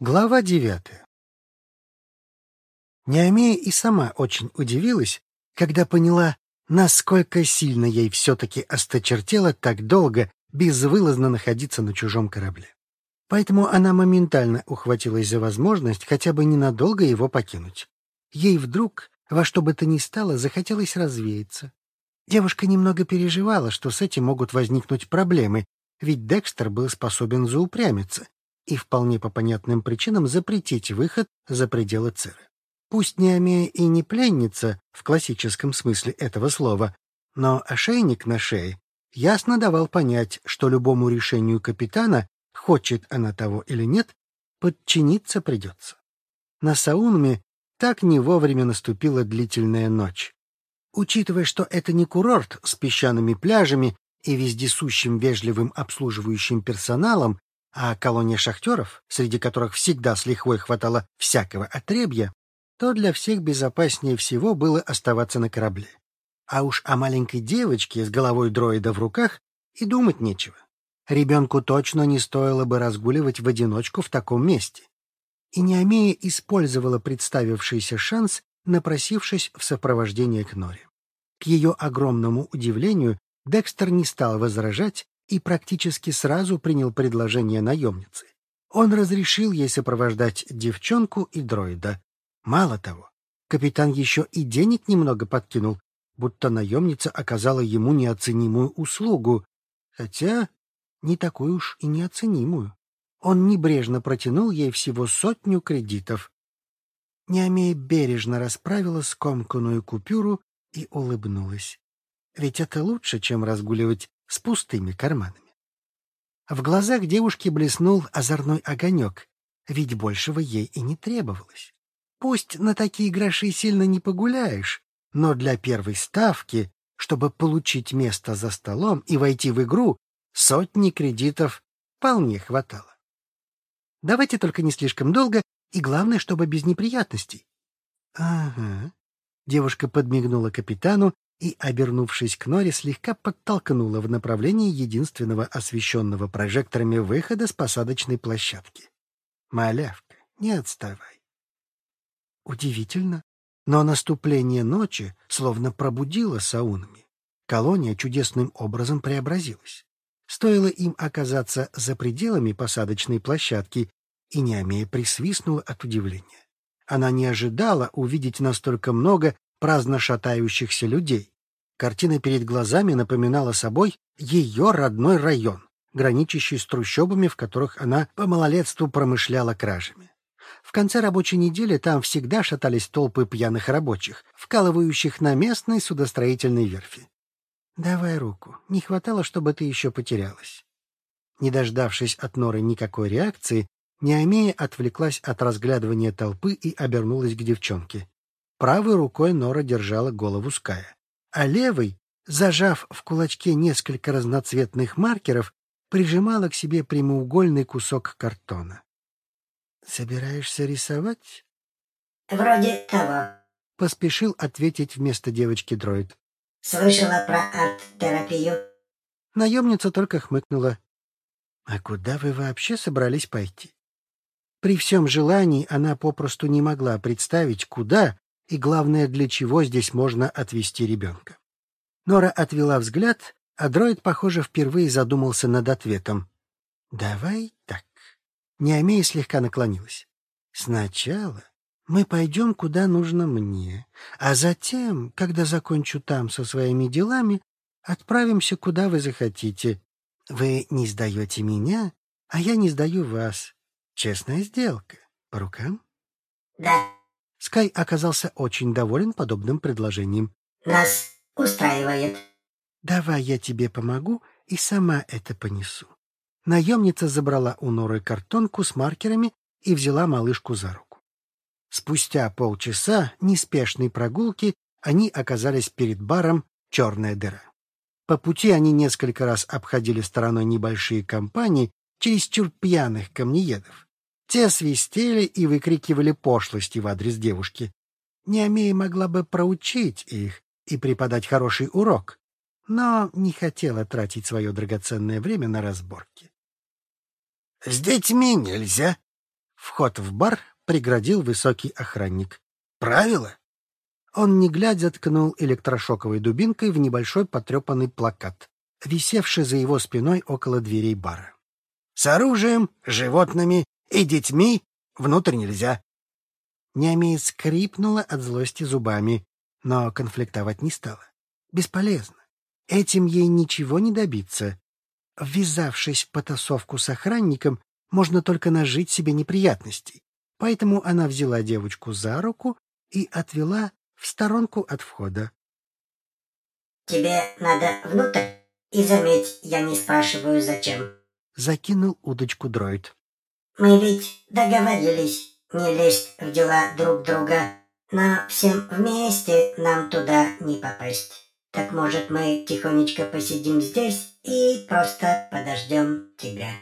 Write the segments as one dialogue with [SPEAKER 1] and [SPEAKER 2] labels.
[SPEAKER 1] Глава девятая Неомея и сама очень удивилась, когда поняла, насколько сильно ей все-таки осточертело так долго безвылазно находиться на чужом корабле. Поэтому она моментально ухватилась за возможность хотя бы ненадолго его покинуть. Ей вдруг, во что бы то ни стало, захотелось развеяться. Девушка немного переживала, что с этим могут возникнуть проблемы, ведь Декстер был способен заупрямиться и вполне по понятным причинам запретить выход за пределы Циры. Пусть Неомея и не пленница в классическом смысле этого слова, но ошейник на шее ясно давал понять, что любому решению капитана, хочет она того или нет, подчиниться придется. На Саунме так не вовремя наступила длительная ночь. Учитывая, что это не курорт с песчаными пляжами и вездесущим вежливым обслуживающим персоналом, а колония шахтеров, среди которых всегда с лихвой хватало всякого отребья, то для всех безопаснее всего было оставаться на корабле. А уж о маленькой девочке с головой дроида в руках и думать нечего. Ребенку точно не стоило бы разгуливать в одиночку в таком месте. И Неомея использовала представившийся шанс, напросившись в сопровождение к Норе. К ее огромному удивлению, Декстер не стал возражать и практически сразу принял предложение наемницы. Он разрешил ей сопровождать девчонку и дроида. Мало того, капитан еще и денег немного подкинул, будто наемница оказала ему неоценимую услугу, хотя не такую уж и неоценимую. Он небрежно протянул ей всего сотню кредитов. Неомея бережно расправила скомканную купюру и улыбнулась. Ведь это лучше, чем разгуливать с пустыми карманами. В глазах девушки блеснул озорной огонек, ведь большего ей и не требовалось. Пусть на такие гроши сильно не погуляешь, но для первой ставки, чтобы получить место за столом и войти в игру, сотни кредитов вполне хватало. Давайте только не слишком долго, и главное, чтобы без неприятностей. — Ага. Девушка подмигнула капитану и, обернувшись к Норе, слегка подтолкнула в направлении единственного освещенного прожекторами выхода с посадочной площадки. «Малявка, не отставай». Удивительно, но наступление ночи словно пробудило саунами. Колония чудесным образом преобразилась. Стоило им оказаться за пределами посадочной площадки, и Неомея присвистнула от удивления. Она не ожидала увидеть настолько много праздно шатающихся людей. Картина перед глазами напоминала собой ее родной район, граничащий с трущобами, в которых она по малолетству промышляла кражами. В конце рабочей недели там всегда шатались толпы пьяных рабочих, вкалывающих на местной судостроительной верфи. «Давай руку. Не хватало, чтобы ты еще потерялась». Не дождавшись от Норы никакой реакции, Неомея отвлеклась от разглядывания толпы и обернулась к девчонке. Правой рукой Нора держала голову Ская, а левой, зажав в кулачке несколько разноцветных маркеров, прижимала к себе прямоугольный кусок картона. «Собираешься рисовать?»
[SPEAKER 2] «Вроде того», —
[SPEAKER 1] поспешил ответить вместо девочки дроид.
[SPEAKER 2] «Слышала про арт-терапию?»
[SPEAKER 1] Наемница только хмыкнула. «А куда вы вообще собрались пойти?» При всем желании она попросту не могла представить, куда и, главное, для чего здесь можно отвезти ребенка. Нора отвела взгляд, а дроид, похоже, впервые задумался над ответом. «Давай так». Неомея слегка наклонилась. «Сначала мы пойдем, куда нужно мне, а затем, когда закончу там со своими делами, отправимся, куда вы захотите. Вы не сдаете меня, а я не сдаю вас. Честная сделка. По рукам?»
[SPEAKER 2] «Да»,
[SPEAKER 1] Скай оказался очень доволен подобным предложением.
[SPEAKER 2] «Нас устраивает».
[SPEAKER 1] «Давай я тебе помогу и сама это понесу». Наемница забрала у Норы картонку с маркерами и взяла малышку за руку. Спустя полчаса неспешной прогулки они оказались перед баром «Черная дыра». По пути они несколько раз обходили стороной небольшие компании чересчур пьяных камнеедов. Те свистели и выкрикивали пошлости в адрес девушки. Неомея могла бы проучить их и преподать хороший урок, но не хотела тратить свое драгоценное время на разборки.
[SPEAKER 3] — С детьми нельзя, —
[SPEAKER 1] Вход в бар преградил высокий охранник. «Правило?» Он, не глядя, ткнул электрошоковой дубинкой в небольшой потрепанный плакат, висевший за его спиной около дверей бара. «С оружием, животными и детьми внутрь нельзя». Неомея скрипнула от злости зубами, но конфликтовать не стала. Бесполезно. Этим ей ничего не добиться. Ввязавшись в потасовку с охранником, можно только нажить себе неприятностей. Поэтому она взяла девочку за руку и отвела в сторонку от входа.
[SPEAKER 2] «Тебе надо внутрь? И заметь, я не спрашиваю, зачем».
[SPEAKER 1] Закинул удочку дроид.
[SPEAKER 2] «Мы ведь договорились не лезть в дела друг друга, но всем вместе нам туда не попасть. Так может мы тихонечко посидим здесь и просто подождем тебя?»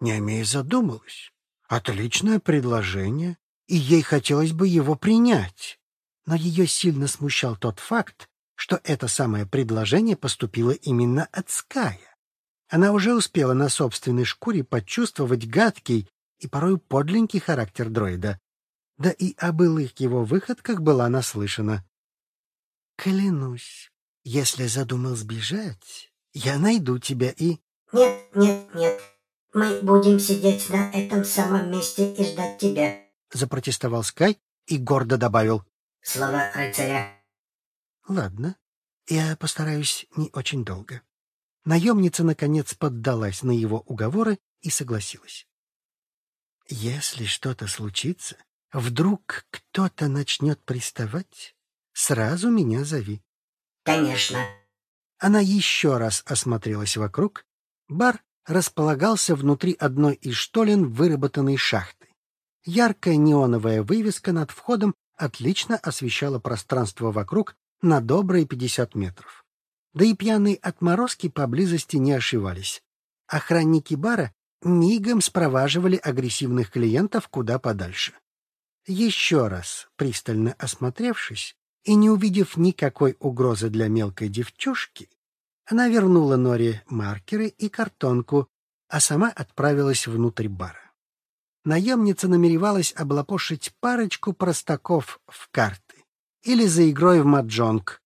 [SPEAKER 1] Неомея задумалась. Отличное предложение, и ей хотелось бы его принять. Но ее сильно смущал тот факт, что это самое предложение поступило именно от Ская. Она уже успела на собственной шкуре почувствовать гадкий и порой подленький характер дроида. Да и о былых его выходках была наслышана. «Клянусь, если задумал сбежать, я найду тебя и...»
[SPEAKER 2] «Нет, нет, нет, мы будем сидеть на этом самом месте и ждать тебя», —
[SPEAKER 1] запротестовал Скай и гордо добавил.
[SPEAKER 2] «Слова рыцаря».
[SPEAKER 1] «Ладно, я постараюсь не очень долго». Наемница, наконец, поддалась на его уговоры и согласилась. «Если что-то случится, вдруг кто-то начнет приставать, сразу меня зови».
[SPEAKER 2] «Конечно».
[SPEAKER 1] Она еще раз осмотрелась вокруг. Бар располагался внутри одной из штолен выработанной шахты. Яркая неоновая вывеска над входом отлично освещала пространство вокруг на добрые пятьдесят метров. Да и пьяные отморозки поблизости не ошивались. Охранники бара мигом спроваживали агрессивных клиентов куда подальше. Еще раз, пристально осмотревшись и не увидев никакой угрозы для мелкой девчушки, она вернула Норе маркеры и картонку, а сама отправилась внутрь бара. Наемница намеревалась облапошить парочку простаков в карты или за игрой в маджонг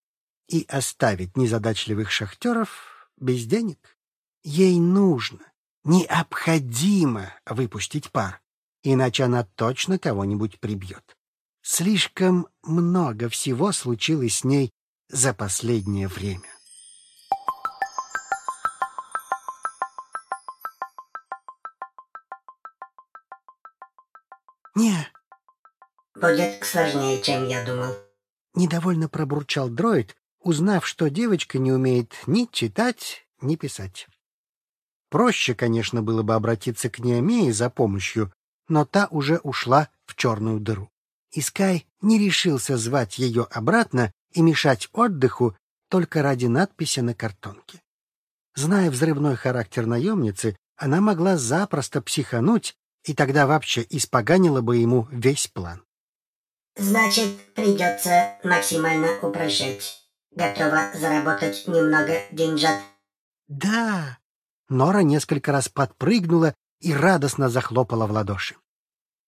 [SPEAKER 1] и оставить незадачливых шахтеров без денег. Ей нужно, необходимо выпустить пар, иначе она точно кого-нибудь прибьет. Слишком много всего случилось с ней за последнее время. «Не».
[SPEAKER 2] «Будет сложнее, чем я думал».
[SPEAKER 1] Недовольно пробурчал дроид, узнав, что девочка не умеет ни читать, ни писать. Проще, конечно, было бы обратиться к Неомее за помощью, но та уже ушла в черную дыру. Искай не решился звать ее обратно и мешать отдыху только ради надписи на картонке. Зная взрывной характер наемницы, она могла запросто психануть и тогда вообще испоганило бы ему весь план.
[SPEAKER 2] «Значит, придется максимально упрощать. Готова заработать немного деньжат?»
[SPEAKER 1] «Да!» Нора несколько раз подпрыгнула и радостно захлопала в ладоши.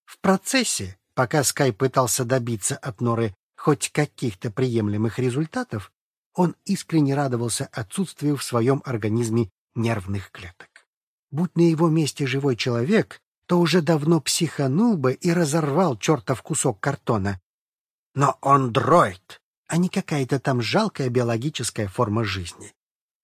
[SPEAKER 1] В процессе, пока Скай пытался добиться от Норы хоть каких-то приемлемых результатов, он искренне радовался отсутствию в своем организме нервных клеток. Будь на его месте живой человек, то уже давно психанул бы и разорвал чертов кусок картона. Но он дроид, а не какая-то там жалкая биологическая форма жизни.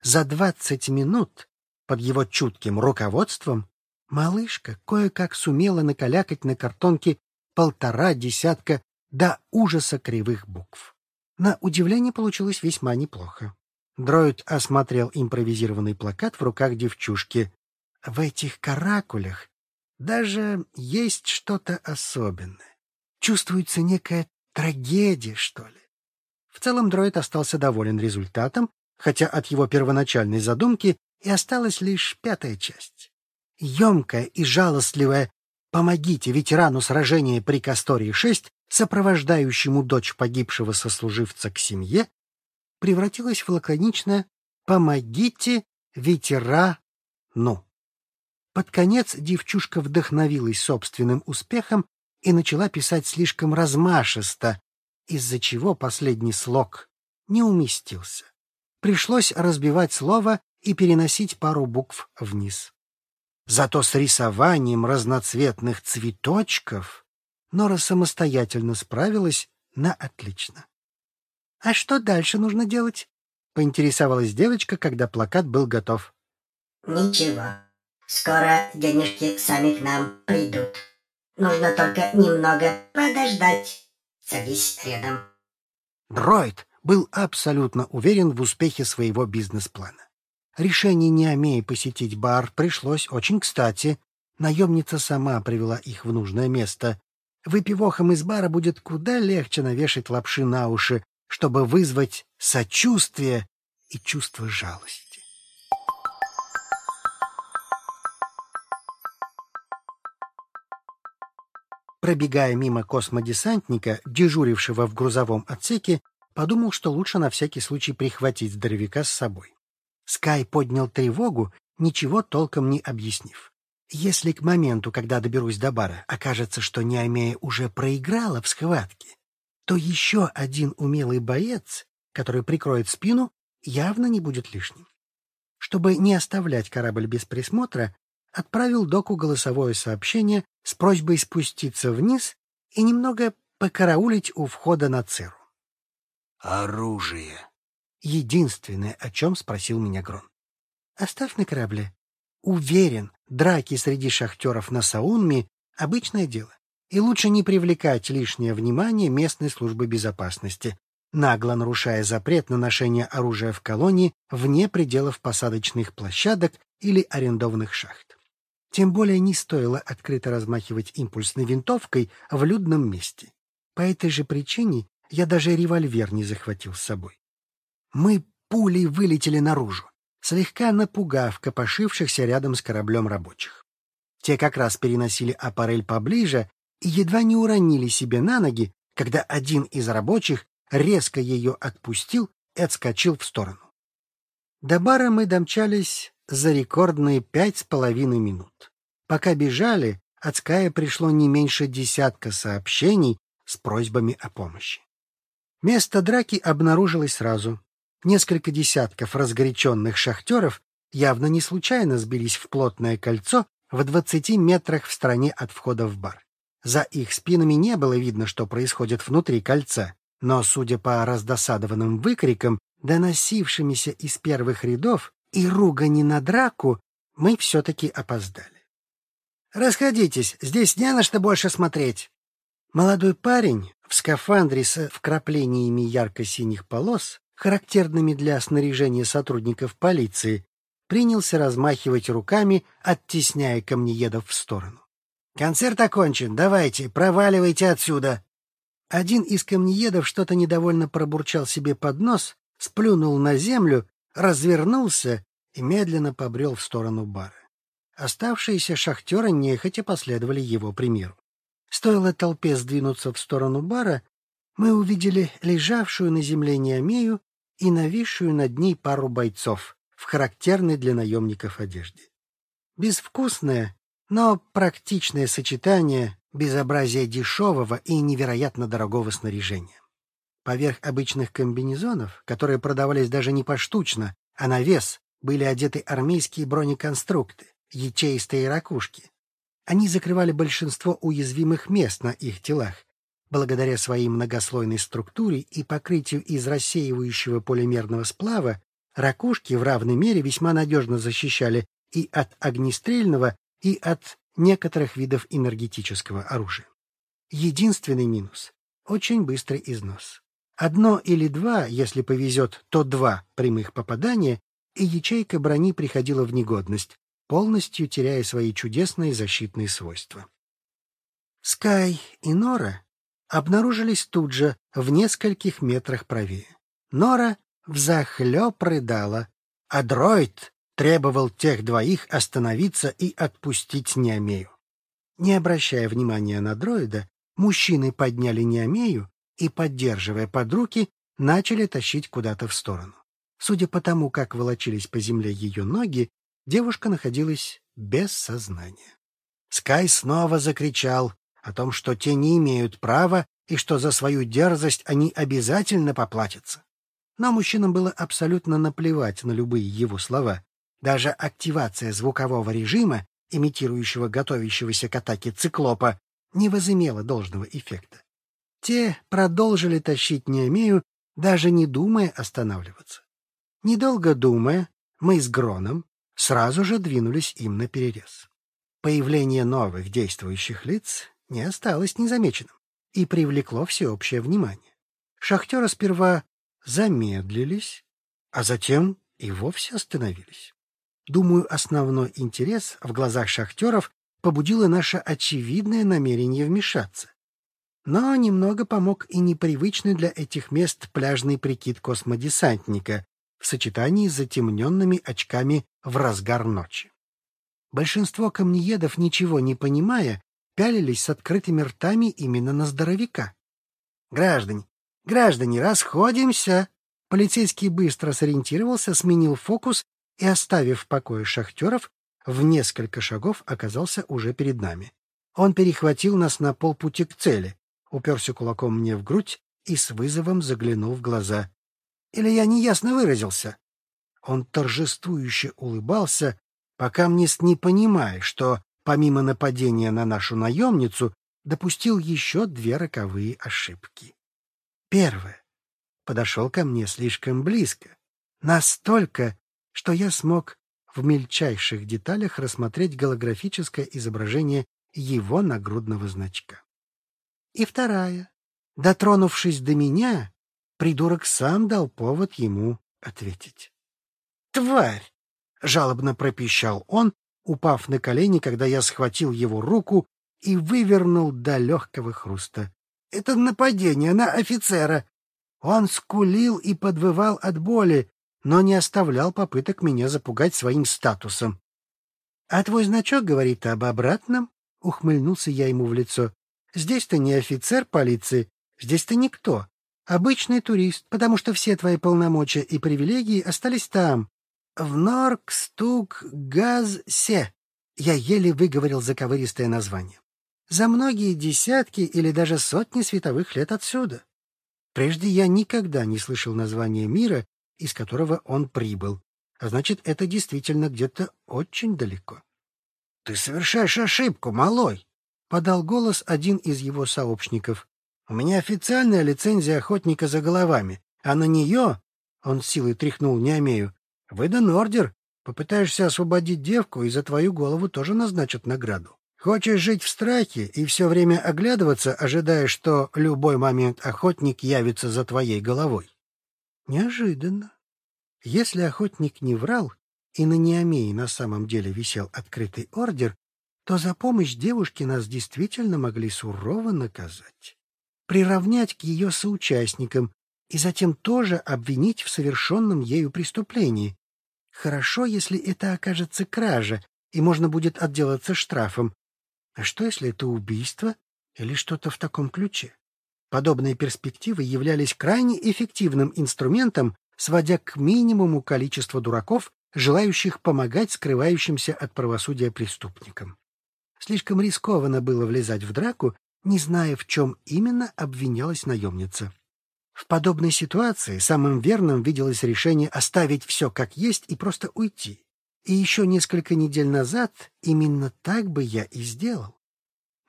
[SPEAKER 1] За двадцать минут под его чутким руководством малышка кое-как сумела накалякать на картонке полтора десятка до ужаса кривых букв. На удивление получилось весьма неплохо. Дроид осмотрел импровизированный плакат в руках девчушки. В этих каракулях даже есть что-то особенное. Чувствуется некая трагедия, что ли. В целом дроид остался доволен результатом, хотя от его первоначальной задумки и осталась лишь пятая часть. Емкая и жалостливая «Помогите ветерану сражения при Кастории-6, сопровождающему дочь погибшего сослуживца к семье», превратилась в лаконичное «Помогите ветерану». Под конец девчушка вдохновилась собственным успехом и начала писать слишком размашисто, из-за чего последний слог не уместился. Пришлось разбивать слово и переносить пару букв вниз. Зато с рисованием разноцветных цветочков Нора самостоятельно справилась на отлично. — А что дальше нужно делать? — поинтересовалась девочка, когда плакат был готов.
[SPEAKER 2] — Ничего. Скоро денежки сами к нам придут. Нужно только немного подождать. Садись рядом.
[SPEAKER 1] Дроид был абсолютно уверен в успехе своего бизнес-плана. Решение Неомеи посетить бар пришлось очень кстати. Наемница сама привела их в нужное место. Выпивохам из бара будет куда легче навешать лапши на уши, чтобы вызвать сочувствие и чувство жалости. Пробегая мимо космодесантника, дежурившего в грузовом отсеке, подумал, что лучше на всякий случай прихватить здоровяка с собой. Скай поднял тревогу, ничего толком не объяснив. Если к моменту, когда доберусь до бара, окажется, что Неомея уже проиграла в схватке, то еще один умелый боец, который прикроет спину, явно не будет лишним. Чтобы не оставлять корабль без присмотра, отправил доку голосовое сообщение с просьбой спуститься вниз и немного покараулить у входа на Церу.
[SPEAKER 3] «Оружие!»
[SPEAKER 1] — единственное, о чем спросил меня Грон. «Оставь на корабле. Уверен, драки среди шахтеров на Саунме — обычное дело, и лучше не привлекать лишнее внимание местной службы безопасности, нагло нарушая запрет на ношение оружия в колонии вне пределов посадочных площадок или арендованных шахт. Тем более не стоило открыто размахивать импульсной винтовкой в людном месте. По этой же причине я даже револьвер не захватил с собой. Мы пулей вылетели наружу, слегка напугав копошившихся рядом с кораблем рабочих. Те как раз переносили аппарель поближе и едва не уронили себе на ноги, когда один из рабочих резко ее отпустил и отскочил в сторону. До бара мы домчались за рекордные пять с половиной минут. Пока бежали, от Ская пришло не меньше десятка сообщений с просьбами о помощи. Место драки обнаружилось сразу. Несколько десятков разгоряченных шахтеров явно не случайно сбились в плотное кольцо в двадцати метрах в стороне от входа в бар. За их спинами не было видно, что происходит внутри кольца, но, судя по раздосадованным выкрикам, доносившимися из первых рядов, и ругани на драку, мы все-таки опоздали. «Расходитесь, здесь не на что больше смотреть!» Молодой парень в скафандре с вкраплениями ярко-синих полос, характерными для снаряжения сотрудников полиции, принялся размахивать руками, оттесняя камнеедов в сторону. «Концерт окончен, давайте, проваливайте отсюда!» Один из камнеедов что-то недовольно пробурчал себе под нос, сплюнул на землю, развернулся и медленно побрел в сторону бара. Оставшиеся шахтеры нехотя последовали его примеру. Стоило толпе сдвинуться в сторону бара, мы увидели лежавшую на земле Неомею и нависшую над ней пару бойцов в характерной для наемников одежде. Безвкусное, но практичное сочетание безобразия дешевого и невероятно дорогого снаряжения. Поверх обычных комбинезонов, которые продавались даже не поштучно, а на вес, были одеты армейские бронеконструкты, ячеистые ракушки, они закрывали большинство уязвимых мест на их телах. Благодаря своей многослойной структуре и покрытию из рассеивающего полимерного сплава, ракушки в равной мере весьма надежно защищали и от огнестрельного, и от некоторых видов энергетического оружия. Единственный минус — очень быстрый износ. Одно или два, если повезет, то два прямых попадания, и ячейка брони приходила в негодность, полностью теряя свои чудесные защитные свойства. Скай и Нора обнаружились тут же, в нескольких метрах правее. Нора взахлеб рыдала, а дроид требовал тех двоих остановиться и отпустить Неомею. Не обращая внимания на дроида, мужчины подняли Неомею и, поддерживая под руки, начали тащить куда-то в сторону. Судя по тому, как волочились по земле ее ноги, девушка находилась без сознания. Скай снова закричал о том, что те не имеют права и что за свою дерзость они обязательно поплатятся. Но мужчинам было абсолютно наплевать на любые его слова. Даже активация звукового режима, имитирующего готовящегося к атаке циклопа, не возымела должного эффекта. Те продолжили тащить Неомею, даже не думая останавливаться. Недолго думая, мы с Гроном сразу же двинулись им на перерез. Появление новых действующих лиц не осталось незамеченным и привлекло всеобщее внимание. Шахтеры сперва замедлились, а затем и вовсе остановились. Думаю, основной интерес в глазах шахтеров побудило наше очевидное намерение вмешаться. Но немного помог и непривычный для этих мест пляжный прикид космодесантника в сочетании с затемненными очками в разгар ночи. Большинство камнеедов, ничего не понимая, пялились с открытыми ртами именно на здоровяка. «Граждане, граждане, расходимся!» Полицейский быстро сориентировался, сменил фокус и, оставив в покое шахтеров, в несколько шагов оказался уже перед нами. Он перехватил нас на полпути к цели, уперся кулаком мне в грудь и с вызовом заглянул в глаза. Или я неясно выразился? Он торжествующе улыбался, пока мне не понимая, что, помимо нападения на нашу наемницу, допустил еще две роковые ошибки. Первое. Подошел ко мне слишком близко. Настолько, что я смог в мельчайших деталях рассмотреть голографическое изображение его нагрудного значка. И вторая. Дотронувшись до меня, придурок сам дал повод ему ответить. «Тварь!» — жалобно пропищал он, упав на колени, когда я схватил его руку и вывернул до легкого хруста. «Это нападение на офицера!» Он скулил и подвывал от боли, но не оставлял попыток меня запугать своим статусом. — А твой значок говорит об обратном? — ухмыльнулся я ему в лицо. — Здесь ты не офицер полиции, здесь ты никто. Обычный турист, потому что все твои полномочия и привилегии остались там. В Норкстук-Газ-Се. Я еле выговорил заковыристое название. За многие десятки или даже сотни световых лет отсюда. Прежде я никогда не слышал названия мира, из которого он прибыл. А значит, это действительно где-то очень далеко. — Ты совершаешь ошибку, малой! — подал голос один из его сообщников. — У меня официальная лицензия охотника за головами, а на нее, — он силой тряхнул Неомею, — выдан ордер. Попытаешься освободить девку, и за твою голову тоже назначат награду. Хочешь жить в страхе и все время оглядываться, ожидая, что любой момент охотник явится за твоей головой? Неожиданно. Если охотник не врал, и на Неомее на самом деле висел открытый ордер, то за помощь девушке нас действительно могли сурово наказать, приравнять к ее соучастникам и затем тоже обвинить в совершенном ею преступлении. Хорошо, если это окажется кража, и можно будет отделаться штрафом. А что, если это убийство или что-то в таком ключе? Подобные перспективы являлись крайне эффективным инструментом, сводя к минимуму количество дураков, желающих помогать скрывающимся от правосудия преступникам. Слишком рискованно было влезать в драку, не зная, в чем именно обвинялась наемница. В подобной ситуации самым верным виделось решение оставить все как есть и просто уйти. И еще несколько недель назад именно так бы я и сделал.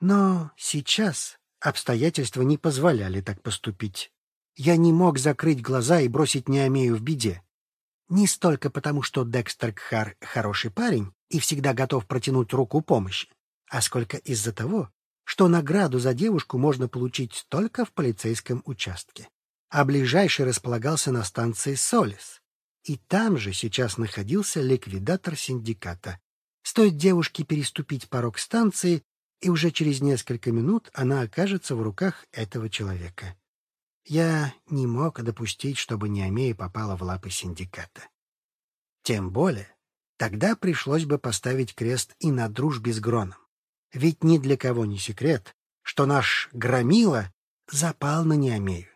[SPEAKER 1] Но сейчас Обстоятельства не позволяли так поступить. Я не мог закрыть глаза и бросить Неомею в беде. Не столько потому, что Декстер Кхар хороший парень и всегда готов протянуть руку помощи, а сколько из-за того, что награду за девушку можно получить только в полицейском участке. А ближайший располагался на станции Солис. И там же сейчас находился ликвидатор синдиката. Стоит девушке переступить порог станции, и уже через несколько минут она окажется в руках этого человека. Я не мог допустить, чтобы Неомея попала в лапы синдиката. Тем более, тогда пришлось бы поставить крест и на дружбе с Гроном. Ведь ни для кого не секрет, что наш Громила запал на Неомею.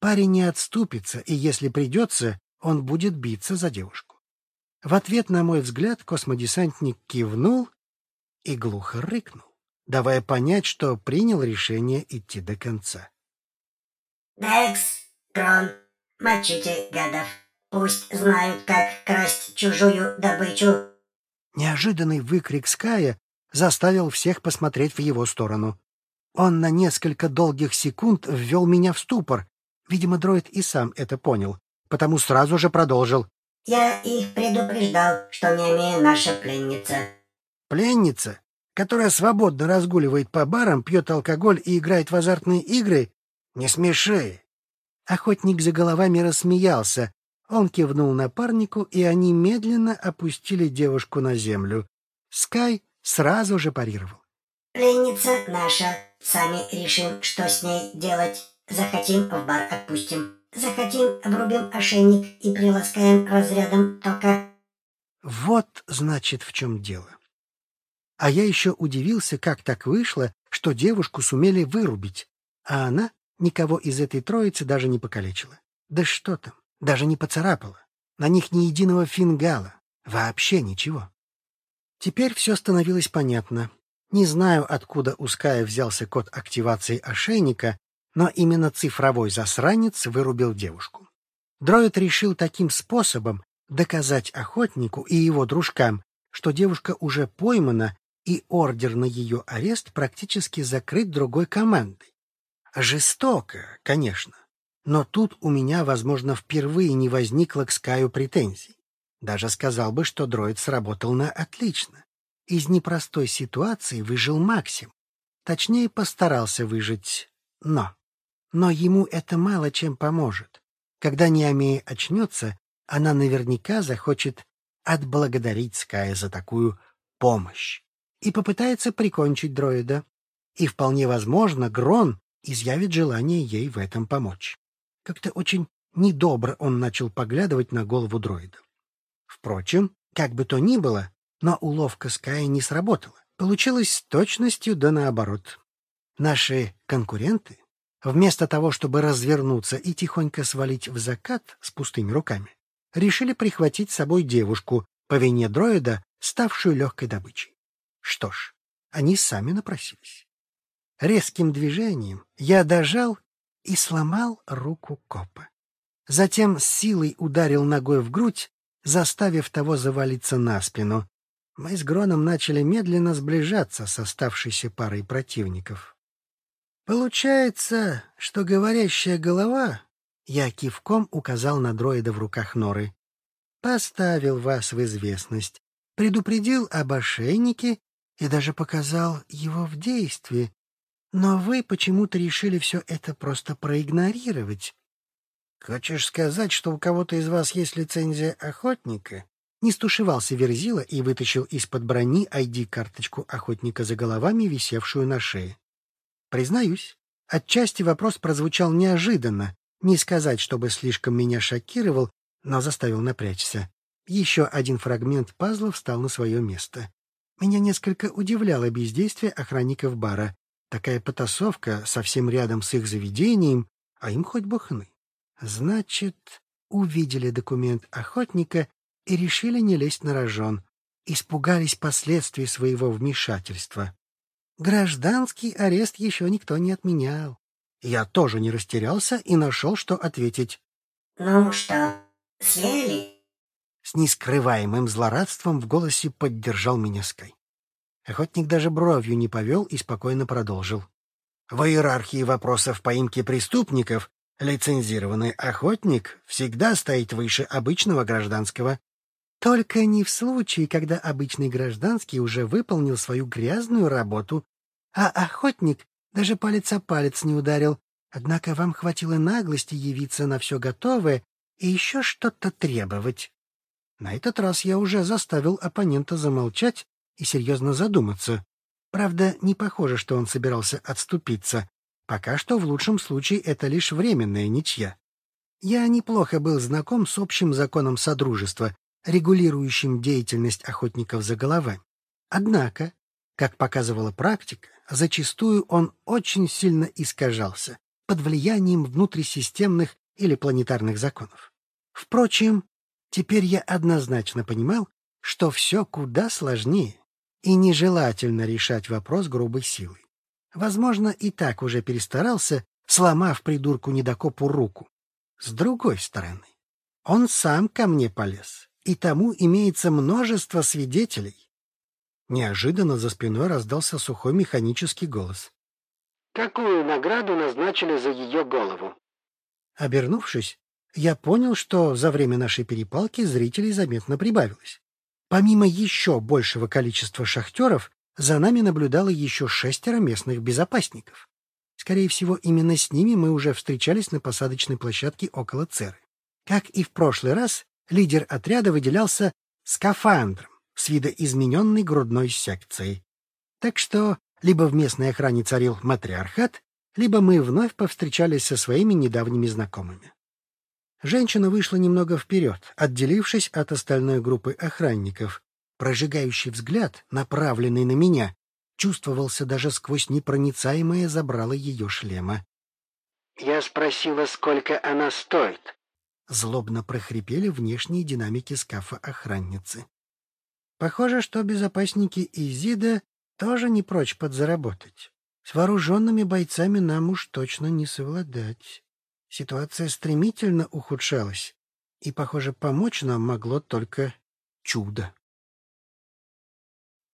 [SPEAKER 1] Парень не отступится, и если придется, он будет биться за девушку. В ответ на мой взгляд космодесантник кивнул и глухо рыкнул, давая понять, что принял решение идти до конца.
[SPEAKER 2] «Декс, Крон, мочите гадов. Пусть знают, как красть чужую добычу».
[SPEAKER 1] Неожиданный выкрик Ская заставил всех посмотреть в его сторону. Он на несколько долгих секунд ввел меня в ступор. Видимо, дроид и сам это понял, потому сразу же продолжил.
[SPEAKER 2] «Я их предупреждал, что не имею наша пленница».
[SPEAKER 1] «Пленница, которая свободно разгуливает по барам, пьет алкоголь и играет в азартные игры? Не смеши!» Охотник за головами рассмеялся. Он кивнул напарнику, и они медленно опустили девушку на землю. Скай сразу же парировал.
[SPEAKER 2] «Пленница наша. Сами решим, что с ней делать. Захотим, в бар отпустим. Захотим, обрубим ошейник и приласкаем разрядом тока».
[SPEAKER 1] Вот, значит, в чем дело. А я еще удивился, как так вышло, что девушку сумели вырубить, а она никого из этой троицы даже не покалечила. Да что там, даже не поцарапала. На них ни единого фингала. Вообще ничего. Теперь все становилось понятно. Не знаю, откуда у Ская взялся код активации ошейника, но именно цифровой засранец вырубил девушку. Дроид решил таким способом доказать охотнику и его дружкам, что девушка уже поймана и ордер на ее арест практически закрыт другой командой. Жестоко, конечно, но тут у меня, возможно, впервые не возникло к Скаю претензий. Даже сказал бы, что дроид сработал на отлично. Из непростой ситуации выжил Максим. Точнее, постарался выжить. Но... Но ему это мало чем поможет. Когда Неомея очнется, она наверняка захочет отблагодарить Ская за такую помощь и попытается прикончить дроида. И вполне возможно, Грон изъявит желание ей в этом помочь. Как-то очень недобро он начал поглядывать на голову дроида. Впрочем, как бы то ни было, но уловка Ская не сработала. Получилось с точностью да наоборот. Наши конкуренты, вместо того, чтобы развернуться и тихонько свалить в закат с пустыми руками, решили прихватить с собой девушку, по вине дроида, ставшую легкой добычей. Что ж, они сами напросились. Резким движением я дожал и сломал руку копа. Затем с силой ударил ногой в грудь, заставив того завалиться на спину, мы с Гроном начали медленно сближаться с оставшейся парой противников. Получается, что говорящая голова, я кивком указал на дроида в руках Норы, поставил вас в известность, предупредил об ошейнике и даже показал его в действии. Но вы почему-то решили все это просто проигнорировать. Хочешь сказать, что у кого-то из вас есть лицензия охотника? Не стушевался Верзила и вытащил из-под брони ID-карточку охотника за головами, висевшую на шее. Признаюсь, отчасти вопрос прозвучал неожиданно, не сказать, чтобы слишком меня шокировал, но заставил напрячься. Еще один фрагмент пазла встал на свое место. Меня несколько удивляло бездействие охранников бара. Такая потасовка совсем рядом с их заведением, а им хоть бы хны. Значит, увидели документ охотника и решили не лезть на рожон. Испугались последствий своего вмешательства. Гражданский арест еще никто не отменял. Я тоже не растерялся и нашел, что ответить.
[SPEAKER 2] — Ну что, съели?
[SPEAKER 1] С нескрываемым злорадством в голосе поддержал меня Скай. Охотник даже бровью не повел и спокойно продолжил. В иерархии вопросов поимки преступников лицензированный охотник всегда стоит выше обычного гражданского. Только не в случае, когда обычный гражданский уже выполнил свою грязную работу, а охотник даже палец о палец не ударил. Однако вам хватило наглости явиться на все готовое и еще что-то требовать. На этот раз я уже заставил оппонента замолчать и серьезно задуматься. Правда, не похоже, что он собирался отступиться. Пока что в лучшем случае это лишь временная ничья. Я неплохо был знаком с общим законом Содружества, регулирующим деятельность охотников за головами. Однако, как показывала практика, зачастую он очень сильно искажался под влиянием внутрисистемных или планетарных законов. Впрочем, Теперь я однозначно понимал, что все куда сложнее, и нежелательно решать вопрос грубой силой. Возможно, и так уже перестарался, сломав придурку недокопу руку. С другой стороны, он сам ко мне полез, и тому имеется множество свидетелей. Неожиданно за спиной раздался сухой механический голос. «Какую награду назначили за ее голову?» Обернувшись, я понял, что за время нашей перепалки зрителей заметно прибавилось. Помимо еще большего количества шахтеров, за нами наблюдало еще шестеро местных безопасников. Скорее всего, именно с ними мы уже встречались на посадочной площадке около Церы. Как и в прошлый раз, лидер отряда выделялся скафандром с видоизмененной грудной секцией. Так что либо в местной охране царил матриархат, либо мы вновь повстречались со своими недавними знакомыми. Женщина вышла немного вперед, отделившись от остальной группы охранников. Прожигающий взгляд, направленный на меня, чувствовался даже сквозь непроницаемое забрало ее шлема. «Я спросила, сколько она стоит?» Злобно прохрипели внешние динамики скафа охранницы. Похоже, что безопасники Изида тоже не прочь подзаработать. С вооруженными бойцами нам уж точно не совладать. Ситуация стремительно ухудшалась, и, похоже, помочь нам могло только чудо.